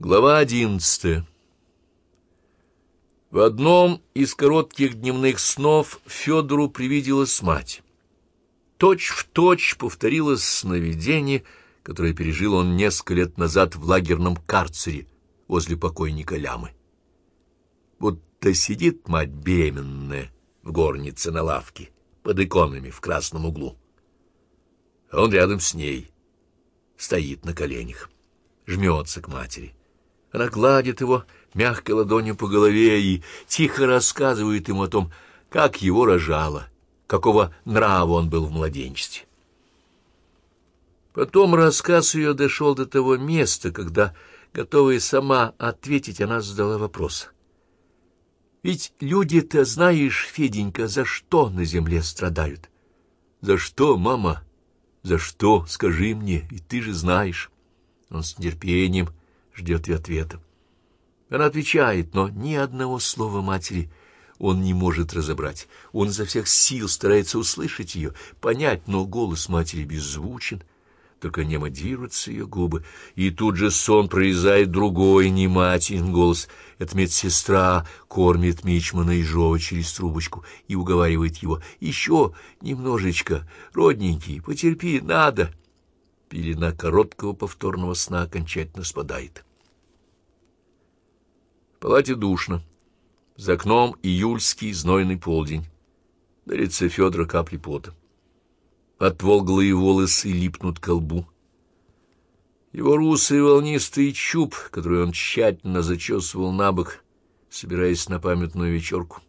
Глава одиннадцатая В одном из коротких дневных снов Федору привиделась мать. Точь в точь повторилось сновидение, которое пережил он несколько лет назад в лагерном карцере возле покойника Лямы. Будто сидит мать беременная в горнице на лавке под иконами в красном углу. А он рядом с ней стоит на коленях, жмется к матери. Она гладит его мягкой ладонью по голове и тихо рассказывает ему о том, как его рожала, какого нрава он был в младенчестве. Потом рассказ ее дошел до того места, когда, готовая сама ответить, она задала вопрос. «Ведь люди-то, знаешь, Феденька, за что на земле страдают?» «За что, мама? За что? Скажи мне, и ты же знаешь». Он с нетерпением ждет и ответа. Она отвечает, но ни одного слова матери он не может разобрать. Он изо всех сил старается услышать ее, понять, но голос матери беззвучен, только немо движутся ее губы, и тут же сон прорезает другой, не материн голос. Это медсестра кормит Мичмана и Жова через трубочку и уговаривает его. «Еще немножечко, родненький, потерпи, надо!» Пелена короткого повторного сна окончательно спадает. Палате душно. За окном июльский знойный полдень. На лице Федора капли пота. Отволглые волосы липнут к лбу. Его русый волнистый чуб, который он тщательно зачесывал на бок, собираясь на памятную вечерку.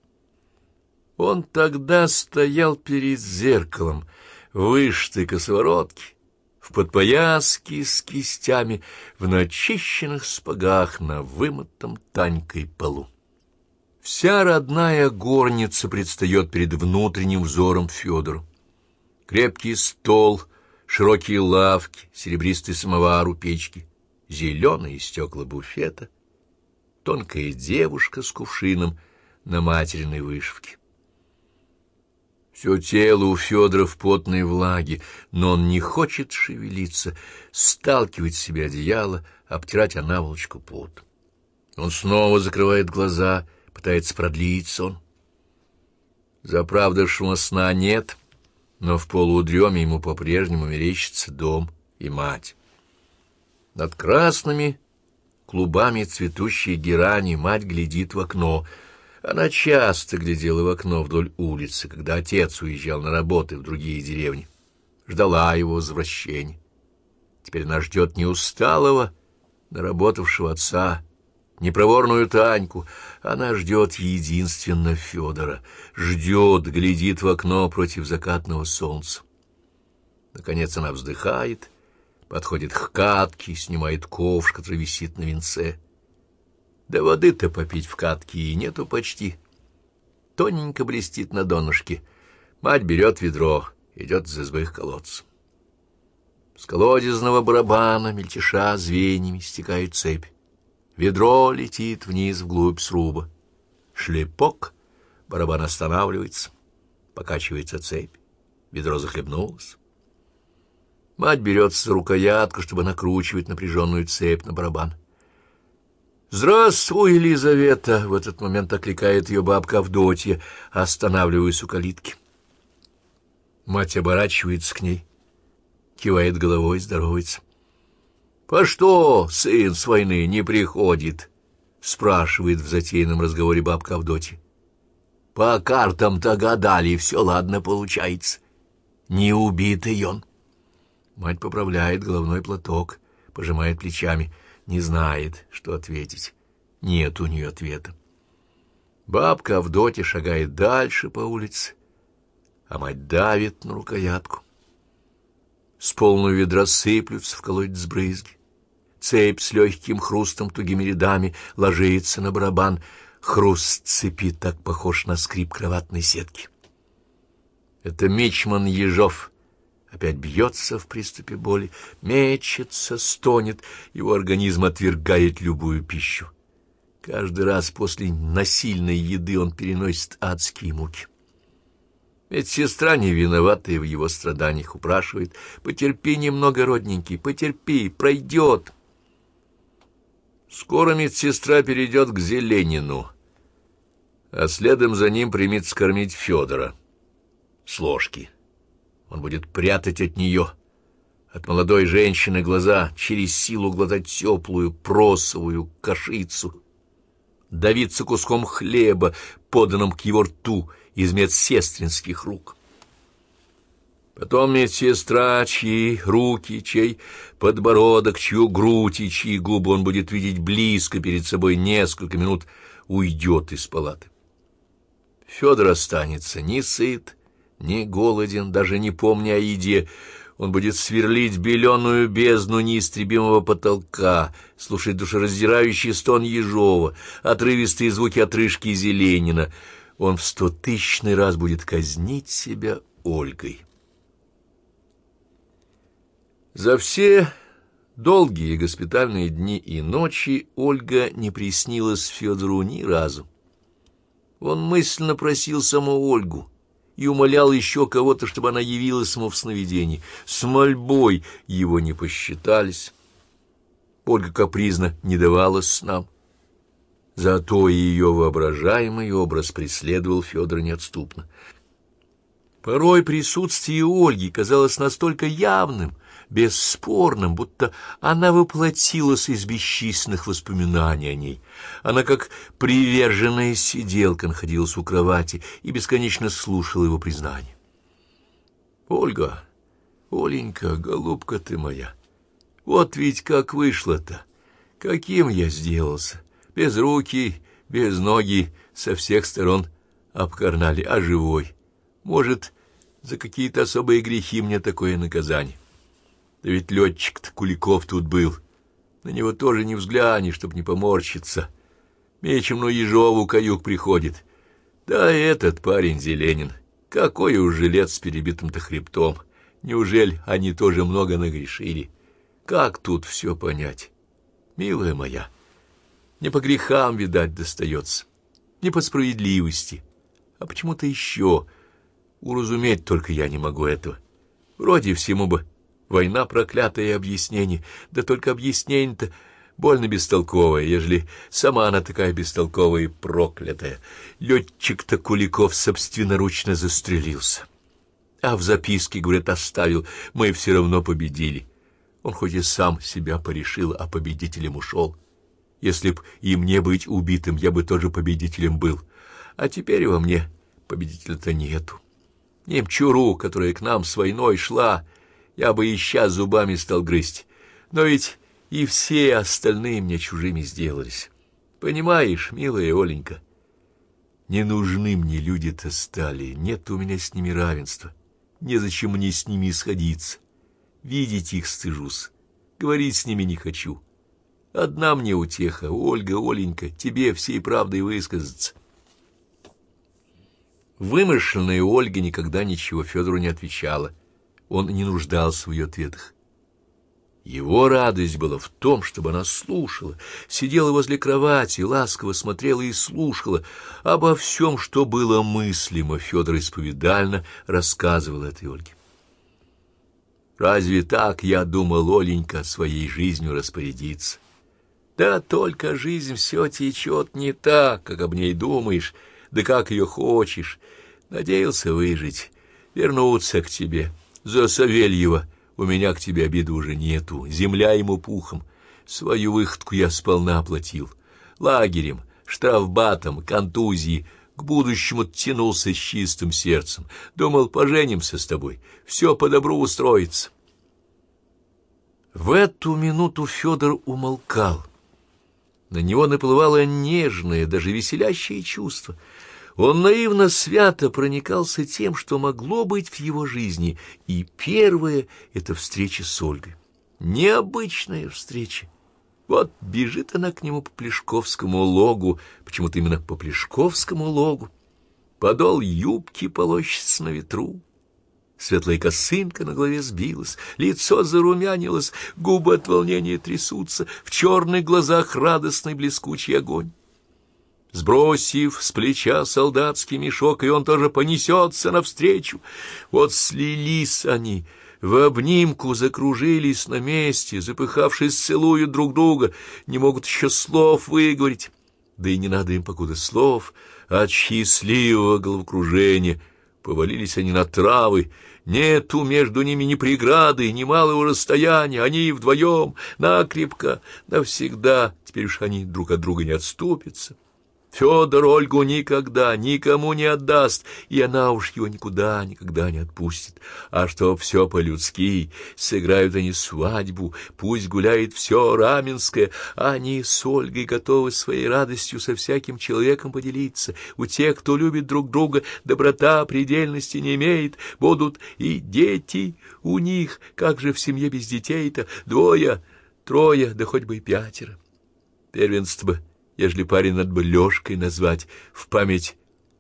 Он тогда стоял перед зеркалом, вышитой косоворотки, в подпояске с кистями, в начищенных спагах на вымытом танькой полу. Вся родная горница предстает перед внутренним взором Федору. Крепкий стол, широкие лавки, серебристый самовар у печки, зеленые стекла буфета, тонкая девушка с кувшином на материной вышивке. Все тело у Федора в потной влаге, но он не хочет шевелиться, сталкивать с себя одеяло, обтирать о наволочку пот. Он снова закрывает глаза, пытается продлить сон. Заправдавшего сна нет, но в полудреме ему по-прежнему мерещится дом и мать. Над красными клубами цветущей герани мать глядит в окно — она часто глядела в окно вдоль улицы, когда отец уезжал на работы в другие деревни. Ждала его возвращения. Теперь она ждет не усталого, наработавшего отца, непроворную Таньку. Она ждет единственно Федора. Ждет, глядит в окно против закатного солнца. Наконец она вздыхает, подходит к катке, снимает ковш, который висит на венце. Да воды-то попить в катке и нету почти. Тоненько блестит на донышке. Мать берет ведро, идет из избы к. С колодезного барабана, мельтеша звеньями, стекает цепь. Ведро летит вниз вглубь сруба. Шлепок, барабан останавливается, покачивается цепь. Ведро захлебнулось. Мать берется за рукоятку, чтобы накручивать напряженную цепь на барабан. «Здравствуй, Елизавета!» — в этот момент окликает ее бабка Авдотья, останавливаясь у калитки. Мать оборачивается к ней, кивает головой, здоровается. «По что сын с войны не приходит?» — спрашивает в затеянном разговоре бабка Авдотья. «По картам-то гадали, все ладно получается. Не убитый он». Мать поправляет головной платок, пожимает плечами — не знает, что ответить. Нет у нее ответа. Бабка Авдотья шагает дальше по улице, а мать давит на рукоятку. С полного ведра сыплются в колодец брызги. Цепь с легким хрустом тугими рядами ложится на барабан. Хруст цепи так похож на скрип кроватной сетки. Это Мичман Ежов опять бьется в приступе боли, мечется, стонет, его организм отвергает любую пищу. Каждый раз после насильной еды он переносит адские муки. Ведь сестра не виноватая в его страданиях упрашивает, «Потерпи немного, родненький, потерпи, пройдет». Скоро медсестра перейдет к Зеленину, а следом за ним примет кормить Федора с ложки. Он будет прятать от нее, от молодой женщины, глаза, через силу глотать теплую просовую кашицу, давиться куском хлеба, поданным к его рту из медсестринских рук. Потом медсестра, чьи руки, чей подбородок, чью грудь и чьи губы он будет видеть близко перед собой несколько минут, уйдет из палаты. Федор останется ни сыт, ни голоден, даже не помня о еде. Он будет сверлить беленую бездну неистребимого потолка, слушать душераздирающий стон Ежова, отрывистые звуки отрыжки Зеленина. Он в стотысячный раз будет казнить себя Ольгой. За все долгие госпитальные дни и ночи Ольга не приснилась Федору ни разу. Он мысленно просил саму Ольгу и умолял еще кого-то, чтобы она явилась ему в сновидении. С мольбой его не посчитались. Ольга капризно не давала снам. Зато ее воображаемый образ преследовал Федора неотступно. Порой присутствие Ольги казалось настолько явным, бесспорным, будто она воплотилась из бесчисленных воспоминаний о ней. Она, как приверженная сиделка, находилась у кровати и бесконечно слушала его признание. «Ольга, Оленька, голубка ты моя, вот ведь как вышло-то! Каким я сделался! Без руки, без ноги, со всех сторон обкарнали, а живой!» Может, за какие-то особые грехи мне такое наказание. Да ведь летчик-то Куликов тут был. На него тоже не взглянешь, чтоб не поморщиться. Мечем, но Ежову каюк приходит. Да этот парень Зеленин. Какой уж жилец с перебитым-то хребтом. Неужели они тоже много нагрешили? Как тут все понять? Милая моя, не по грехам, видать, достается, не по справедливости, а почему-то еще... Уразуметь только я не могу этого. Вроде всему бы война проклятая объяснение, да только объяснение-то больно бестолковое, ежели сама она такая бестолковая и проклятая. Летчик-то Куликов собственноручно застрелился. А в записке, говорят, оставил, мы все равно победили. Он хоть и сам себя порешил, а победителем ушел. Если б и мне быть убитым, я бы тоже победителем был. А теперь во мне победителя-то нету. Немчуру, которая к нам с войной шла, я бы ища зубами стал грызть. Но ведь и все остальные мне чужими сделались. Понимаешь, милая Оленька, не нужны мне люди-то стали, нет у меня с ними равенства. Незачем мне с ними сходиться. Видеть их стыжусь, говорить с ними не хочу. Одна мне утеха, Ольга, Оленька, тебе всей правдой высказаться. Вымышленная Ольга никогда ничего Федору не отвечала. Он не нуждался в ее ответах. Его радость была в том, чтобы она слушала, сидела возле кровати, ласково смотрела и слушала обо всем, что было мыслимо. Федор исповедально рассказывал этой Ольге. «Разве так, я думал, Оленька, своей жизнью распорядиться?» «Да только жизнь все течет не так, как об ней думаешь» да как ее хочешь. Надеялся выжить, вернуться к тебе. За Савельева у меня к тебе обиды уже нету, земля ему пухом. Свою выходку я сполна оплатил. Лагерем, штрафбатом, контузией, к будущему тянулся с чистым сердцем. Думал, поженимся с тобой, все по добру устроится. В эту минуту Федор умолкал. На него наплывало нежное, даже веселящее чувство. Он наивно свято проникался тем, что могло быть в его жизни, и первое — это встреча с Ольгой. Необычная встреча. Вот бежит она к нему по Плешковскому логу, почему-то именно по Плешковскому логу. Подол юбки полощется на ветру. Светлая косынка на голове сбилась, лицо зарумянилось, губы от волнения трясутся, в черных глазах радостный блескучий огонь. Сбросив с плеча солдатский мешок, и он тоже понесется навстречу. Вот слились они, в обнимку закружились на месте, запыхавшись, целуют друг друга, не могут еще слов выговорить. Да и не надо им покуда слов, от счастливого головокружения повалились они на травы, Нету между ними ни преграды, ни малого расстояния, они вдвоем, накрепко, навсегда, теперь уж они друг от друга не отступятся. Федор Ольгу никогда никому не отдаст, и она уж его никуда никогда не отпустит. А что все по-людски, сыграют они свадьбу, пусть гуляет все Раменское, они с Ольгой готовы своей радостью со всяким человеком поделиться. У тех, кто любит друг друга, доброта предельности не имеет, будут и дети у них, как же в семье без детей-то, двое, трое, да хоть бы и пятеро. Первенство — ежели парень надо бы Лёшкой назвать в память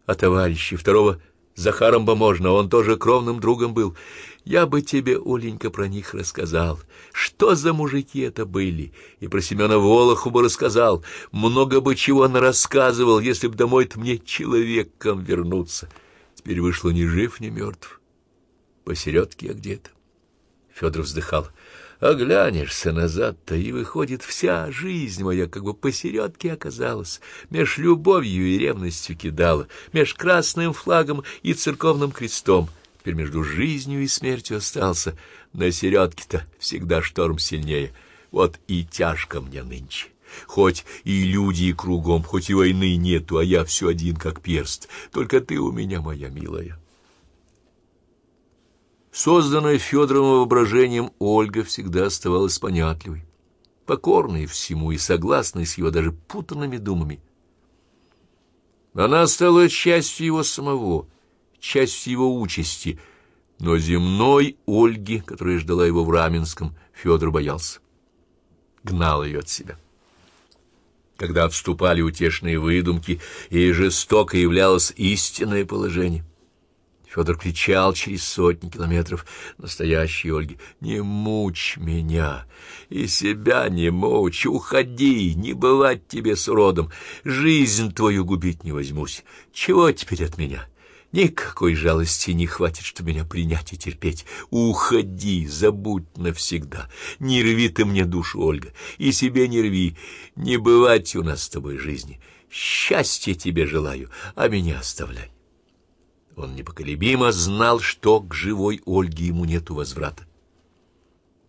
о товарище, второго Захаром бы можно, он тоже кровным другом был. Я бы тебе, Оленька, про них рассказал. Что за мужики это были? И про Семена Волоху бы рассказал. Много бы чего он рассказывал, если б домой-то мне человеком вернуться. Теперь вышло ни жив, ни мертв. Посередке я где-то. Федор вздыхал. Оглянешься назад-то, и выходит, вся жизнь моя как бы посередке оказалась, меж любовью и ревностью кидала, меж красным флагом и церковным крестом. Теперь между жизнью и смертью остался, на середке-то всегда шторм сильнее. Вот и тяжко мне нынче. Хоть и люди кругом, хоть и войны нету, а я все один как перст. Только ты у меня, моя милая. Созданная Федоровым воображением, Ольга всегда оставалась понятливой, покорной всему и согласной с его даже путанными думами. Она стала частью его самого, частью его участи, но земной Ольги, которая ждала его в Раменском, Федор боялся. Гнал ее от себя. Когда отступали утешные выдумки, и жестоко являлось истинное положение. Федор кричал через сотни километров настоящей Ольге. «Не мучь меня! И себя не мучь! Уходи! Не бывать тебе с родом! Жизнь твою губить не возьмусь! Чего теперь от меня?» Никакой жалости не хватит, чтобы меня принять и терпеть. Уходи, забудь навсегда. Не рви ты мне душу, Ольга, и себе не рви. Не бывать у нас с тобой жизни. Счастья тебе желаю, а меня оставляй. Он непоколебимо знал, что к живой Ольге ему нету возврата.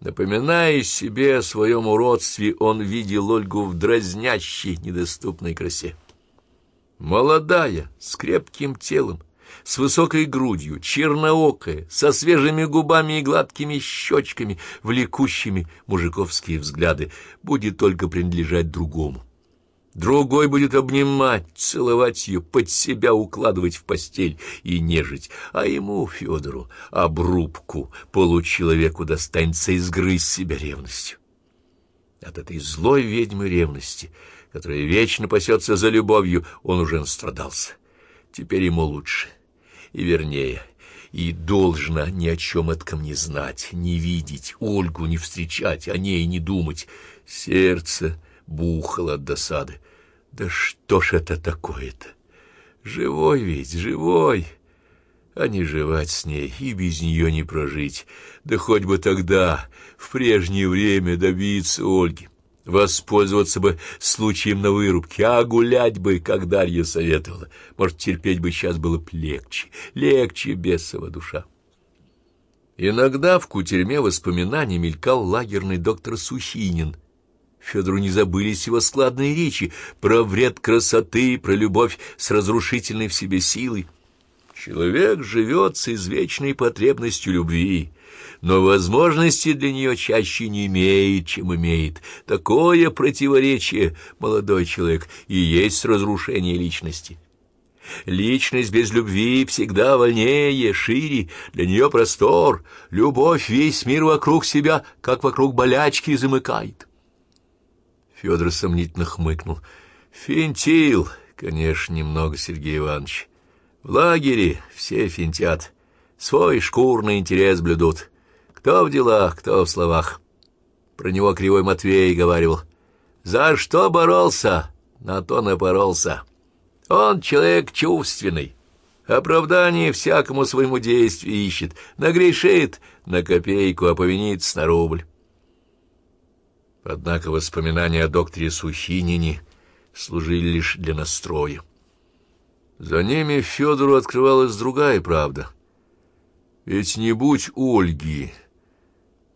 Напоминая себе о своем уродстве, он видел Ольгу в дразнящей, недоступной красе. Молодая, с крепким телом, с высокой грудью, черноокая, со свежими губами и гладкими щечками, влекущими мужиковские взгляды, будет только принадлежать другому. Другой будет обнимать, целовать ее, под себя укладывать в постель и нежить, а ему, Федору, обрубку, получеловеку достанется изгрызть себя ревностью. От этой злой ведьмы ревности, которая вечно пасется за любовью, он уже настрадался. Теперь ему лучше и вернее, и должна ни о чем этом не знать, не видеть, Ольгу не встречать, о ней не думать. Сердце бухало от досады. Да что ж это такое-то? Живой ведь, живой! А не жевать с ней и без нее не прожить. Да хоть бы тогда, в прежнее время, добиться Ольги. Воспользоваться бы случаем на вырубке, а гулять бы, как Дарья советовала. Может, терпеть бы сейчас было б легче, легче бесова душа. Иногда в кутерьме воспоминаний мелькал лагерный доктор Сухинин, Федору не забылись его складные речи про вред красоты, про любовь с разрушительной в себе силой. Человек живет с извечной потребностью любви, но возможности для нее чаще не имеет, чем имеет. Такое противоречие, молодой человек, и есть разрушение личности. Личность без любви всегда вольнее, шире, для нее простор. Любовь весь мир вокруг себя, как вокруг болячки, замыкает. Федор сомнительно хмыкнул. Финтил, конечно, немного, Сергей Иванович. В лагере все финтят, свой шкурный интерес блюдут. Кто в делах, кто в словах. Про него Кривой Матвей говорил. За что боролся, на то напоролся. Он человек чувственный. Оправдание всякому своему действию ищет, нагрешит на копейку, а повинится на рубль. Однако воспоминания о докторе Сухинине служили лишь для настроя. За ними Федору открывалась другая правда. Ведь не будь Ольги,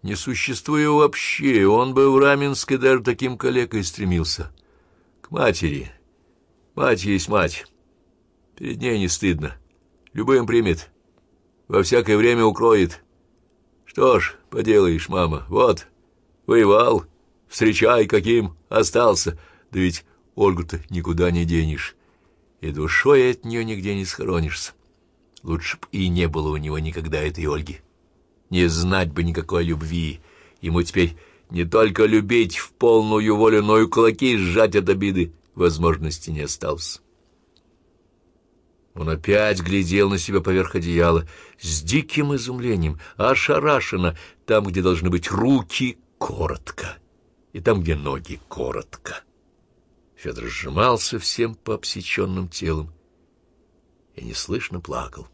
не существуя вообще, он бы в Раменской даже таким калекой стремился. К матери. Мать есть мать. Перед ней не стыдно. Любым примет. Во всякое время укроет. Что ж, поделаешь, мама, вот, воевал, встречай, каким остался. Да ведь Ольгу-то никуда не денешь, и душой от нее нигде не схоронишься. Лучше б и не было у него никогда этой Ольги. Не знать бы никакой любви. Ему теперь не только любить в полную волю, но и кулаки сжать от обиды возможности не осталось. Он опять глядел на себя поверх одеяла с диким изумлением, ошарашенно, там, где должны быть руки, коротко, и там, где ноги, коротко. Федор сжимался всем по обсеченным телам и неслышно плакал.